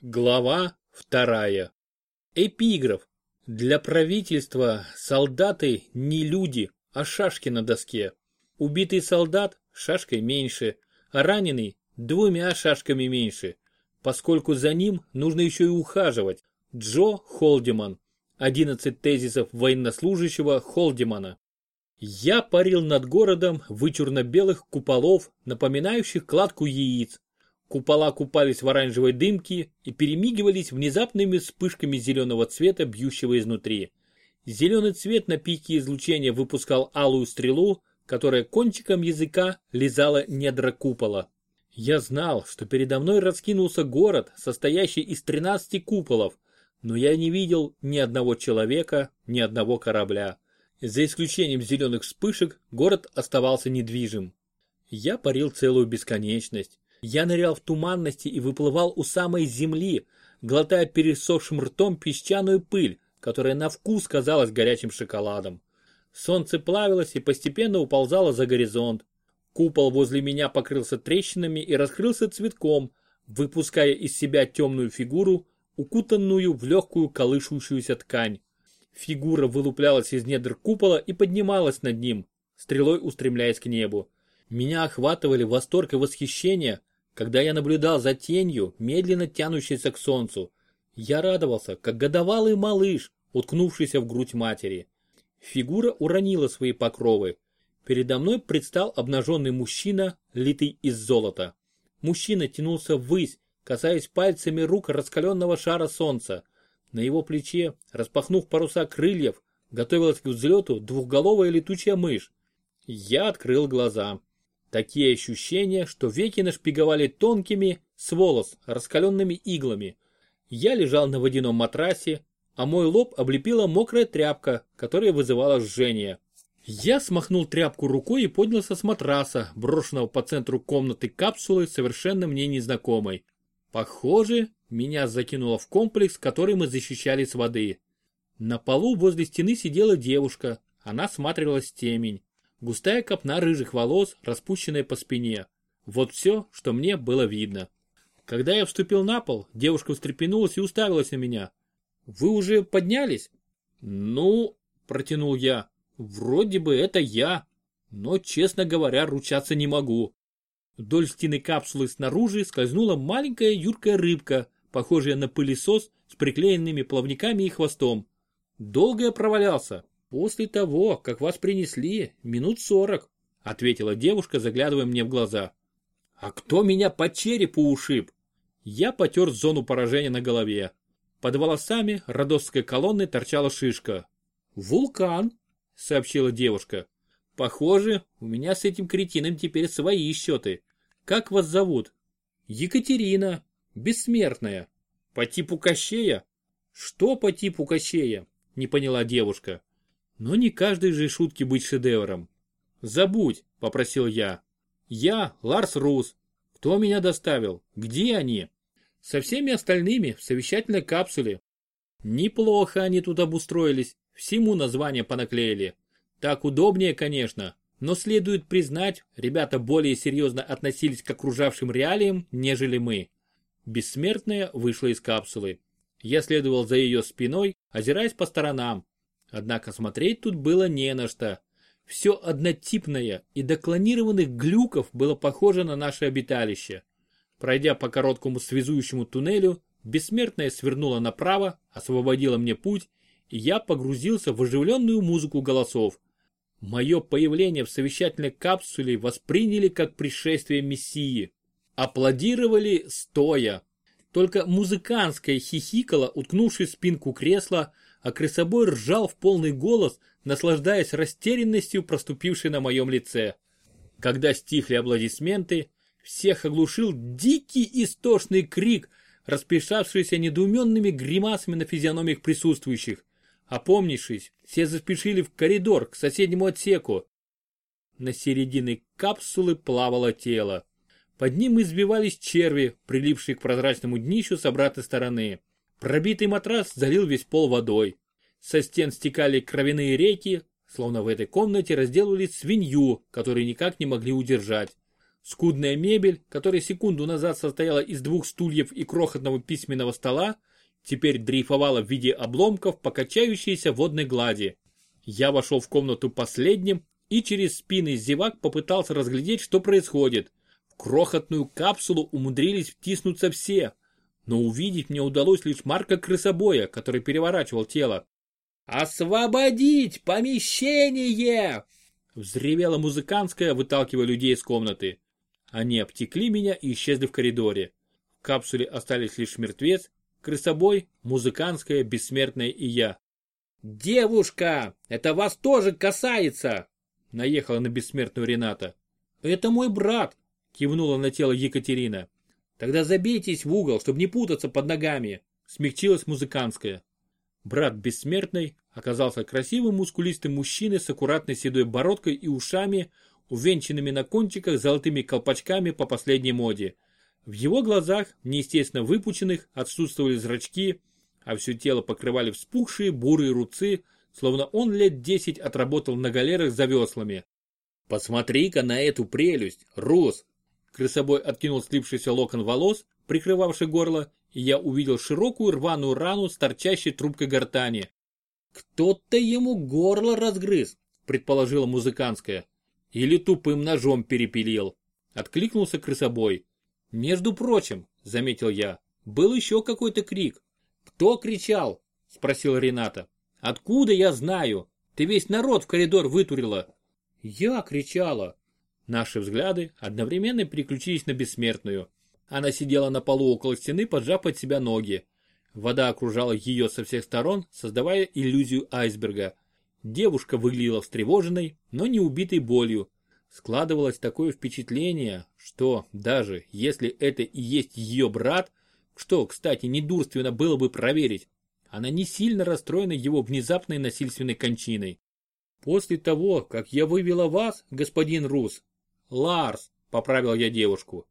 Глава вторая. Эпиграф. Для правительства солдаты не люди, а шашки на доске. Убитый солдат шашкой меньше, а раненый двумя шашками меньше, поскольку за ним нужно еще и ухаживать. Джо Холдиман. 11 тезисов военнослужащего Холдимана. Я парил над городом вычурно-белых куполов, напоминающих кладку яиц. Купола купались в оранжевой дымке и перемигивались внезапными вспышками зеленого цвета, бьющего изнутри. Зеленый цвет на пике излучения выпускал алую стрелу, которая кончиком языка лизала недра купола. Я знал, что передо мной раскинулся город, состоящий из 13 куполов, но я не видел ни одного человека, ни одного корабля. За исключением зеленых вспышек, город оставался недвижим. Я парил целую бесконечность. Я нырял в туманности и выплывал у самой земли, глотая пересохшим ртом песчаную пыль, которая на вкус казалась горячим шоколадом. Солнце плавилось и постепенно уползало за горизонт. Купол возле меня покрылся трещинами и раскрылся цветком, выпуская из себя темную фигуру, укутанную в легкую колышущуюся ткань. Фигура вылуплялась из недр купола и поднималась над ним, стрелой устремляясь к небу. Меня охватывали восторг и восхищение, когда я наблюдал за тенью, медленно тянущейся к солнцу. Я радовался, как годовалый малыш, уткнувшийся в грудь матери. Фигура уронила свои покровы. Передо мной предстал обнаженный мужчина, литый из золота. Мужчина тянулся ввысь, касаясь пальцами рук раскаленного шара солнца. На его плече, распахнув паруса крыльев, готовилась к взлету двухголовая летучая мышь. Я открыл глаза. Такие ощущения, что веки нашпиговали тонкими, с волос, раскаленными иглами. Я лежал на водяном матрасе, а мой лоб облепила мокрая тряпка, которая вызывала жжение. Я смахнул тряпку рукой и поднялся с матраса, брошенного по центру комнаты капсулы, совершенно мне незнакомой. Похоже, меня закинуло в комплекс, который мы защищали с воды. На полу возле стены сидела девушка. Она смотрелась в темень. Густая копна рыжих волос, распущенная по спине. Вот все, что мне было видно. Когда я вступил на пол, девушка встрепенулась и уставилась на меня. «Вы уже поднялись?» «Ну...» – протянул я. «Вроде бы это я, но, честно говоря, ручаться не могу». Вдоль стены капсулы снаружи скользнула маленькая юркая рыбка, похожая на пылесос с приклеенными плавниками и хвостом. Долго я провалялся. После того, как вас принесли, минут сорок, ответила девушка, заглядывая мне в глаза. А кто меня по черепу ушиб? Я потер зону поражения на голове. Под волосами родосской колонны торчала шишка. «Вулкан», — сообщила девушка. «Похоже, у меня с этим кретином теперь свои счеты. Как вас зовут?» «Екатерина», бессмертная. По типу Кощея? Что по типу Кощея? Не поняла девушка. Но не каждой же шутки быть шедевром. Забудь, попросил я. Я Ларс Рус. Кто меня доставил? Где они? Со всеми остальными в совещательной капсуле. Неплохо они тут обустроились, всему название понаклеили. Так удобнее, конечно, но следует признать, ребята более серьезно относились к окружавшим реалиям, нежели мы. Бессмертная вышла из капсулы. Я следовал за ее спиной, озираясь по сторонам. Однако смотреть тут было не на что. Все однотипное и до клонированных глюков было похоже на наше обиталище. Пройдя по короткому связующему туннелю, бессмертная свернула направо, освободила мне путь, и я погрузился в оживленную музыку голосов. Мое появление в совещательной капсуле восприняли как пришествие Мессии. Аплодировали стоя. Только музыкантская хихикала, уткнувшись в спинку кресла, а крысобой ржал в полный голос, наслаждаясь растерянностью, проступившей на моем лице. Когда стихли аплодисменты, всех оглушил дикий истошный крик, распешавшийся недоуменными гримасами на физиономиях присутствующих. Опомнившись, все заспешили в коридор к соседнему отсеку. На середине капсулы плавало тело. Под ним избивались черви, прилипшие к прозрачному днищу с обратной стороны. Пробитый матрас залил весь пол водой. Со стен стекали кровяные реки, словно в этой комнате разделывали свинью, которую никак не могли удержать. Скудная мебель, которая секунду назад состояла из двух стульев и крохотного письменного стола, теперь дрейфовала в виде обломков по качающейся водной глади. Я вошел в комнату последним и через спины зевак попытался разглядеть, что происходит. В крохотную капсулу умудрились втиснуться все, но увидеть мне удалось лишь Марка Крысобоя, который переворачивал тело. «Освободить помещение!» Взревела музыкантская, выталкивая людей из комнаты. Они обтекли меня и исчезли в коридоре. В капсуле остались лишь мертвец, крысобой, музыкантская, бессмертная и я. «Девушка, это вас тоже касается!» Наехала на бессмертную Рената. «Это мой брат!» Кивнула на тело Екатерина. «Тогда забейтесь в угол, чтобы не путаться под ногами!» Смягчилась музыкантская. Брат бессмертной оказался красивым мускулистым мужчиной с аккуратной седой бородкой и ушами, увенчанными на кончиках золотыми колпачками по последней моде. В его глазах, неестественно выпученных, отсутствовали зрачки, а все тело покрывали вспухшие бурые руцы, словно он лет десять отработал на галерах за веслами. «Посмотри-ка на эту прелесть, Рус!» Крысобой откинул слипшийся локон волос, прикрывавший горло, и я увидел широкую рваную рану с торчащей трубкой гортани. «Кто-то ему горло разгрыз», предположила музыкантская. Или тупым ножом перепилил. Откликнулся крысобой. Между прочим, заметил я, был еще какой-то крик. Кто кричал? Спросила Рената. Откуда я знаю? Ты весь народ в коридор вытурила. Я кричала. Наши взгляды одновременно переключились на бессмертную. Она сидела на полу около стены, поджав под себя ноги. Вода окружала ее со всех сторон, создавая иллюзию айсберга. Девушка выглядела встревоженной, но не убитой болью. Складывалось такое впечатление, что даже если это и есть ее брат, что, кстати, недурственно было бы проверить, она не сильно расстроена его внезапной насильственной кончиной. После того, как я вывела вас, господин Рус, Ларс, поправил я девушку.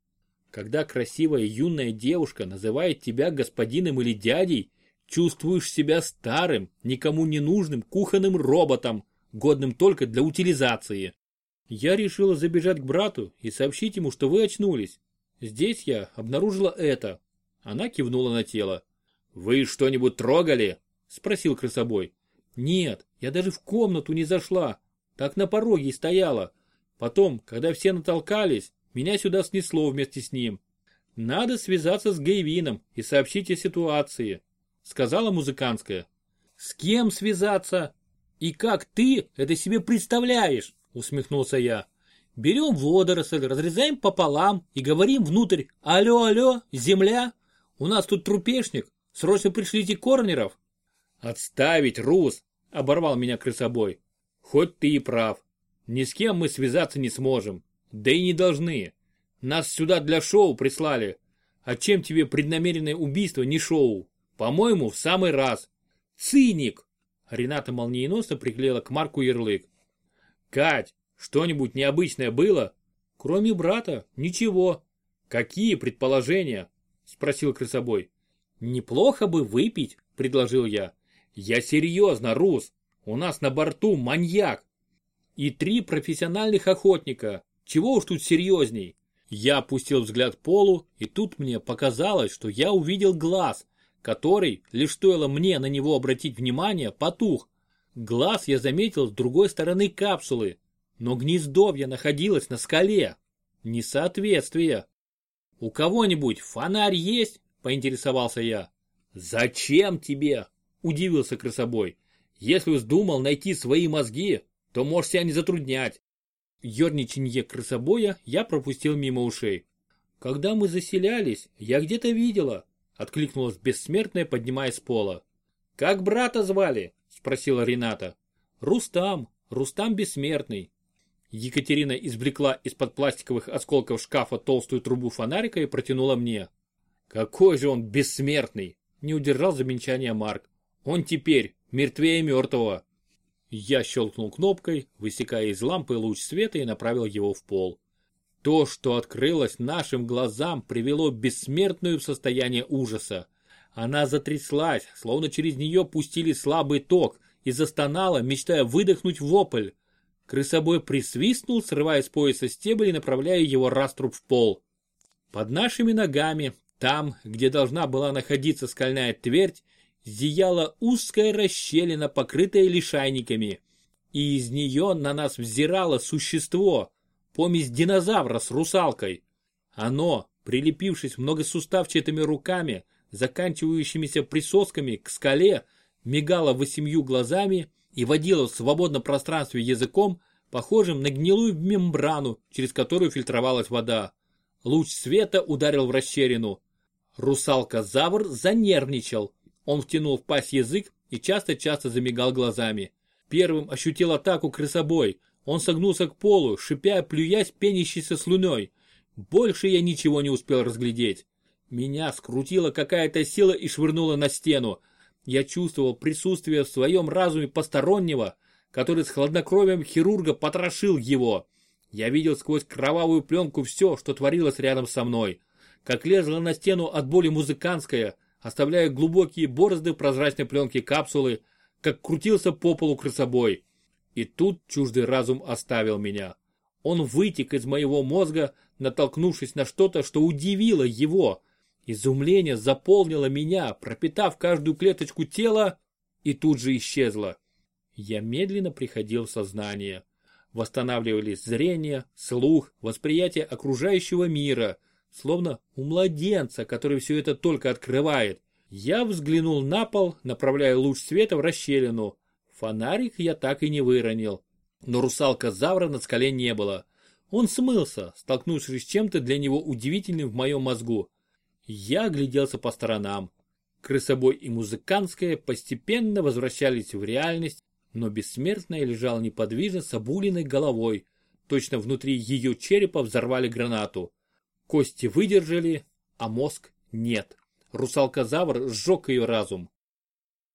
Когда красивая юная девушка называет тебя господином или дядей, Чувствуешь себя старым, никому не нужным кухонным роботом, годным только для утилизации. Я решила забежать к брату и сообщить ему, что вы очнулись. Здесь я обнаружила это. Она кивнула на тело. «Вы что-нибудь трогали?» – спросил крысобой. «Нет, я даже в комнату не зашла. Так на пороге и стояла. Потом, когда все натолкались, меня сюда снесло вместе с ним. Надо связаться с Гейвином и сообщить о ситуации сказала музыкантская. С кем связаться? И как ты это себе представляешь? Усмехнулся я. Берем водоросль, разрезаем пополам и говорим внутрь «Алло, алло, земля, у нас тут трупешник, срочно пришлите корнеров». «Отставить, Рус!» – оборвал меня крысобой. «Хоть ты и прав. Ни с кем мы связаться не сможем. Да и не должны. Нас сюда для шоу прислали. А чем тебе преднамеренное убийство не шоу?» По-моему, в самый раз. Циник! Рената молниеносно приклеила к Марку ярлык. Кать, что-нибудь необычное было? Кроме брата, ничего. Какие предположения? Спросил крысобой. Неплохо бы выпить, предложил я. Я серьезно, Рус. У нас на борту маньяк. И три профессиональных охотника. Чего уж тут серьезней? Я опустил взгляд полу, и тут мне показалось, что я увидел глаз, который, лишь стоило мне на него обратить внимание, потух. Глаз я заметил с другой стороны капсулы, но гнездовье находилось на скале. Несоответствие. «У кого-нибудь фонарь есть?» – поинтересовался я. «Зачем тебе?» – удивился крысобой. «Если вздумал найти свои мозги, то можешь себя не затруднять». Ёрничанье крысобоя я пропустил мимо ушей. Когда мы заселялись, я где-то видела, Откликнулась бессмертная, поднимаясь с пола. «Как брата звали?» – спросила Рената. «Рустам, Рустам Бессмертный». Екатерина извлекла из-под пластиковых осколков шкафа толстую трубу фонарика и протянула мне. «Какой же он бессмертный!» – не удержал замечания Марк. «Он теперь мертвее мертвого». Я щелкнул кнопкой, высекая из лампы луч света и направил его в пол. То, что открылось нашим глазам, привело бессмертную в состояние ужаса. Она затряслась, словно через нее пустили слабый ток, и застонала, мечтая выдохнуть вопль. Крысобой присвистнул, срывая с пояса стебель и направляя его раструб в пол. Под нашими ногами, там, где должна была находиться скальная твердь, зияла узкая расщелина, покрытая лишайниками. И из нее на нас взирало существо, помесь динозавра с русалкой. Оно, прилепившись многосуставчатыми руками, заканчивающимися присосками к скале, мигало восемью глазами и водила в свободном пространстве языком, похожим на гнилую мембрану, через которую фильтровалась вода. Луч света ударил в расщелину. Русалка-завр занервничал. Он втянул в пасть язык и часто-часто замигал глазами. Первым ощутил атаку крысобой. Он согнулся к полу, шипя, плюясь пенящейся слюной. Больше я ничего не успел разглядеть. Меня скрутила какая-то сила и швырнула на стену. Я чувствовал присутствие в своем разуме постороннего, который с хладнокровием хирурга потрошил его. Я видел сквозь кровавую пленку все, что творилось рядом со мной. Как лезла на стену от боли музыкантская, оставляя глубокие борозды прозрачной пленке капсулы, как крутился по полу крысобой. И тут чуждый разум оставил меня. Он вытек из моего мозга, натолкнувшись на что-то, что удивило его, Изумление заполнило меня, пропитав каждую клеточку тела, и тут же исчезло. Я медленно приходил в сознание. Восстанавливались зрение, слух, восприятие окружающего мира, словно у младенца, который все это только открывает. Я взглянул на пол, направляя луч света в расщелину. Фонарик я так и не выронил. Но русалка Завра на скале не было. Он смылся, столкнувшись с чем-то для него удивительным в моем мозгу. Я огляделся по сторонам. Крысобой и музыкантская постепенно возвращались в реальность, но бессмертная лежала неподвижно с обуленной головой. Точно внутри ее черепа взорвали гранату. Кости выдержали, а мозг нет. Русалка-завр сжег ее разум.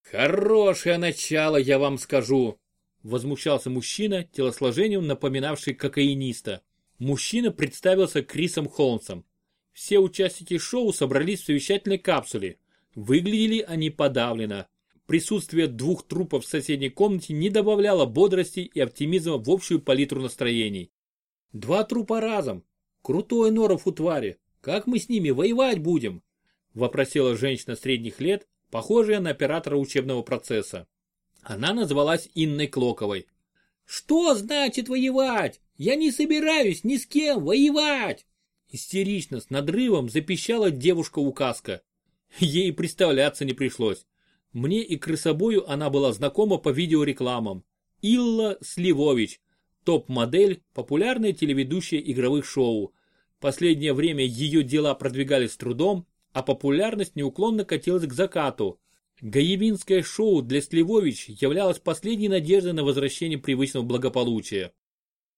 «Хорошее начало, я вам скажу!» Возмущался мужчина, телосложением напоминавший кокаиниста. Мужчина представился Крисом Холмсом. Все участники шоу собрались в совещательной капсуле. Выглядели они подавленно. Присутствие двух трупов в соседней комнате не добавляло бодрости и оптимизма в общую палитру настроений. Два трупа разом. Крутой норов у твари. Как мы с ними воевать будем? Вопросила женщина средних лет, похожая на оператора учебного процесса. Она назвалась Инной Клоковой. «Что значит воевать? Я не собираюсь ни с кем воевать!» Истерично, с надрывом запищала девушка-указка. Ей представляться не пришлось. Мне и крысобою она была знакома по видеорекламам. Илла Сливович, топ-модель, популярная телеведущая игровых шоу. Последнее время ее дела продвигались с трудом, а популярность неуклонно катилась к закату. Гаевинское шоу для Сливович являлось последней надеждой на возвращение привычного благополучия.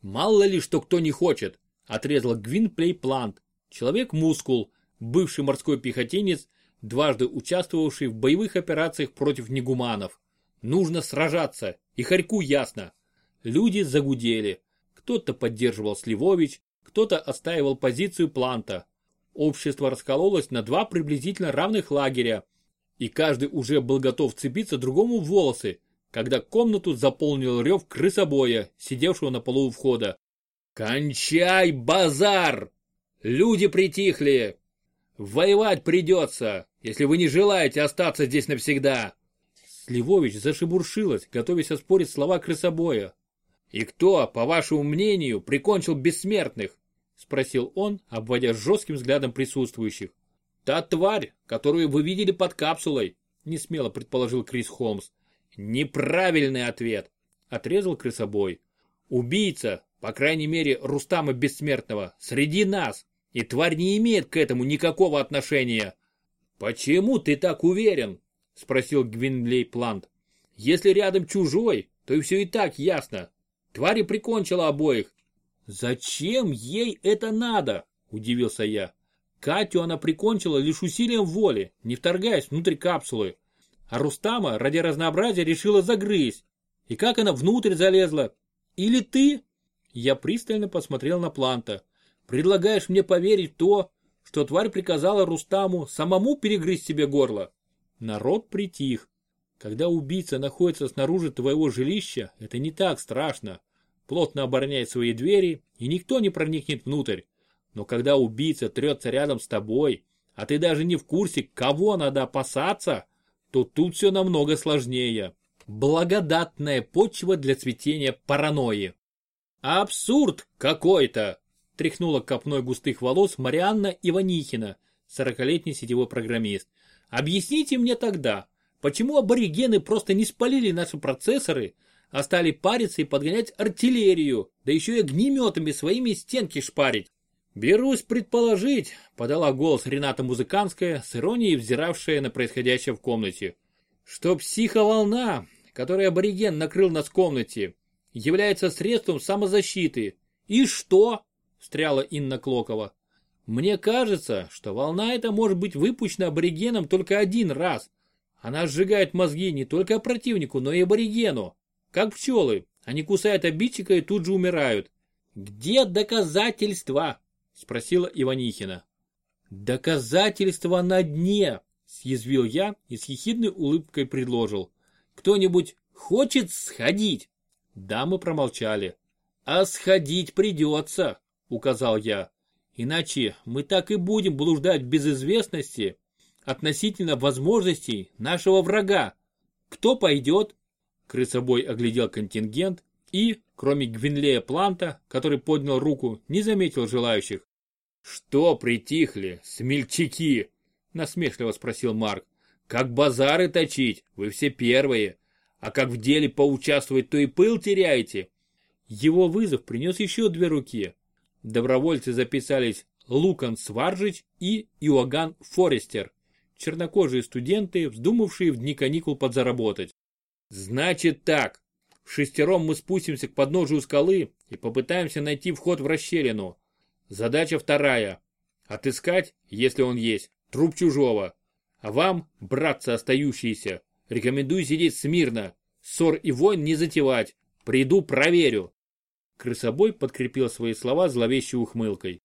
Мало ли, что кто не хочет, отрезал Гвинплей Плант, человек-мускул, бывший морской пехотинец, дважды участвовавший в боевых операциях против негуманов. Нужно сражаться, и Харьку ясно. Люди загудели. Кто-то поддерживал Сливович, кто-то отстаивал позицию Планта. Общество раскололось на два приблизительно равных лагеря, и каждый уже был готов цепиться другому в волосы, когда комнату заполнил рев крысобоя, сидевшего на полу у входа. «Кончай базар! Люди притихли! Воевать придется, если вы не желаете остаться здесь навсегда!» Сливович зашебуршилась, готовясь оспорить слова крысобоя. «И кто, по вашему мнению, прикончил бессмертных?» Спросил он, обводя жестким взглядом присутствующих. «Та тварь, которую вы видели под капсулой», несмело предположил Крис Холмс. «Неправильный ответ», отрезал крысобой. «Убийца, по крайней мере, Рустама Бессмертного, среди нас, и тварь не имеет к этому никакого отношения. «Почему ты так уверен?» – спросил Гвинлей Плант. «Если рядом чужой, то и все и так ясно. Тварь прикончила обоих». «Зачем ей это надо?» – удивился я. Катю она прикончила лишь усилием воли, не вторгаясь внутрь капсулы. А Рустама ради разнообразия решила загрызть. И как она внутрь залезла? Или ты? Я пристально посмотрел на Планта. «Предлагаешь мне поверить в то, что тварь приказала Рустаму самому перегрызть себе горло?» Народ притих. Когда убийца находится снаружи твоего жилища, это не так страшно. Плотно обороняет свои двери, и никто не проникнет внутрь. Но когда убийца трется рядом с тобой, а ты даже не в курсе, кого надо опасаться, то тут все намного сложнее. Благодатная почва для цветения паранойи. Абсурд какой-то! Тряхнула копной густых волос Марианна Иванихина, сорокалетний сетевой программист. Объясните мне тогда, почему аборигены просто не спалили наши процессоры, а стали париться и подгонять артиллерию, да еще и огнеметами своими стенки шпарить? «Берусь предположить», — подала голос Рената Музыканская, с иронией взиравшая на происходящее в комнате, «что психоволна, которой абориген накрыл нас в комнате, является средством самозащиты. И что?» — встряла Инна Клокова. «Мне кажется, что волна эта может быть выпущена аборигеном только один раз. Она сжигает мозги не только противнику, но и аборигену. Как пчелы, они кусают обидчика и тут же умирают. Где доказательства?» Спросила Иванихина. Доказательства на дне, съязвил я и с ехидной улыбкой предложил. Кто-нибудь хочет сходить? Дамы промолчали. А сходить придется, указал я. Иначе мы так и будем блуждать без известности относительно возможностей нашего врага. Кто пойдет? Крысобой оглядел контингент и, кроме Гвинлея Планта, который поднял руку, не заметил желающих. «Что притихли, смельчаки?» – насмешливо спросил Марк. «Как базары точить, вы все первые, а как в деле поучаствовать, то и пыл теряете». Его вызов принес еще две руки. Добровольцы записались Лукан Сваржич и Иоганн Форестер, чернокожие студенты, вздумавшие в дни каникул подзаработать. «Значит так, в шестером мы спустимся к подножию скалы и попытаемся найти вход в расщелину. Задача вторая. Отыскать, если он есть, труп чужого. А вам, братцы остающиеся, рекомендую сидеть смирно, ссор и войн не затевать. Приду, проверю. Крысобой подкрепил свои слова зловещей ухмылкой.